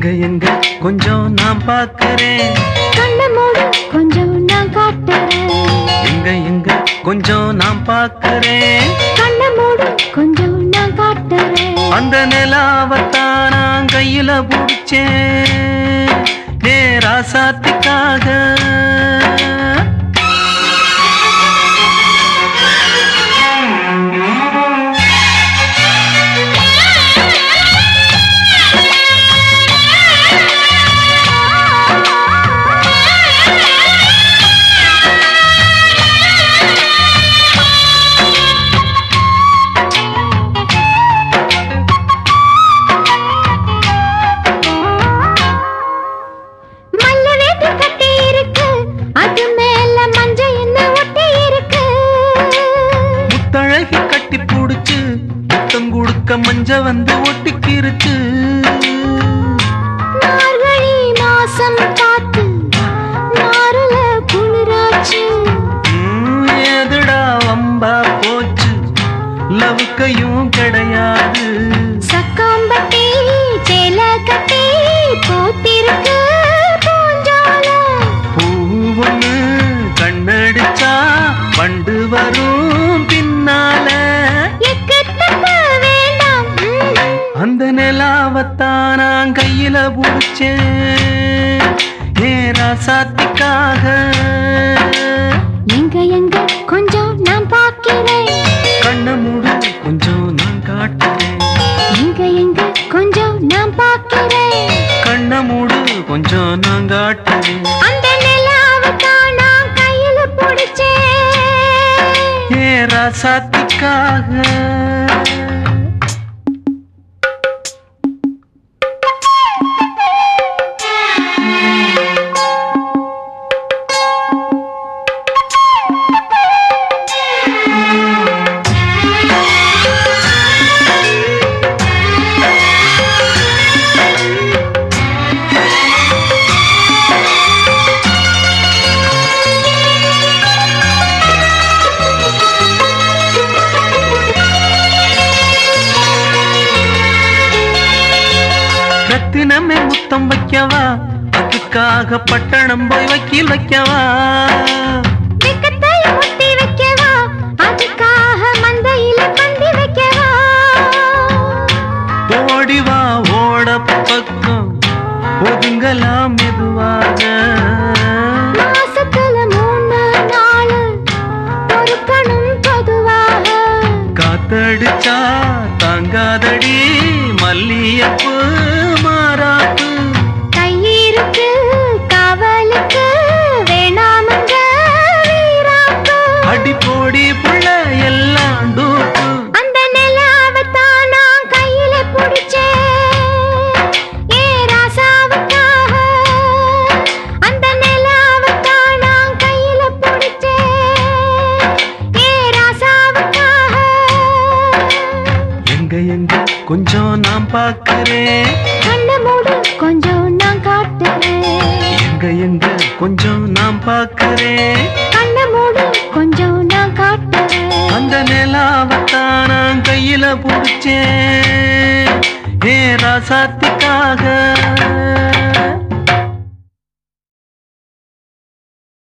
எங்க எங்க? கொஞ்சம் நான் பார்க்கிறேன். கண்ண மூடு கொஞ்சம் நான் காட்டுறேன். எங்க எங்க? கொஞ்சம் நான் பார்க்கிறேன். கண்ண மூடு கொஞ்சம் நான் காட்டுறேன். அந்த நிலாவத்தான் கையில பிடிச்சேன். நேராசாத்த கொடுக்க மஞ்ச வந்து ஒட்டிக்கிருச்சு மாசம் பார்த்து மாறுல குளிராச்சு. எதுடா வம்பா போச்சு. லவுக்கையும் நான் கையில புடிச்சேன். ஏ ராசாத்திக்காக எங்க எங்க கொஞ்சம் நான் பார்க்கிறேன். கண்ண மூடு கொஞ்சம் நான் காட்டுறேன். எங்க எங்க கொஞ்சம் நான் பார்க்கிறேன். கண்ண மூடு கொஞ்சம் நான் காட்டுறேன். அந்த நிலாவை தான் நான் கையில பிடிச்சேன். ஏ ராசாத்திக்காக முத்தம் வைக்கவா? அதுக்காக பட்டணம் போய் வக்கீல் வைக்கவா? ஓடிவா ஓட பக்கம். ஒதுங்கலாம் மெதுவாக. காத்தடிச்சா தாங்காதடி மல்லியப்பு எங்க கொஞ்சம் நான் பார்க்கிறேன்? கண்ண மூடு கொஞ்சம் நான் காட்டுறேன். எங்க எங்க கொஞ்சம் நான் பார்க்கிறேன்? கண்ண மூடு கொஞ்சம் நான் காட்டுறேன். அந்த நிலாவத்தான் நான் கையில பிடிச்சேன். ஏ ராசாத்திக்காக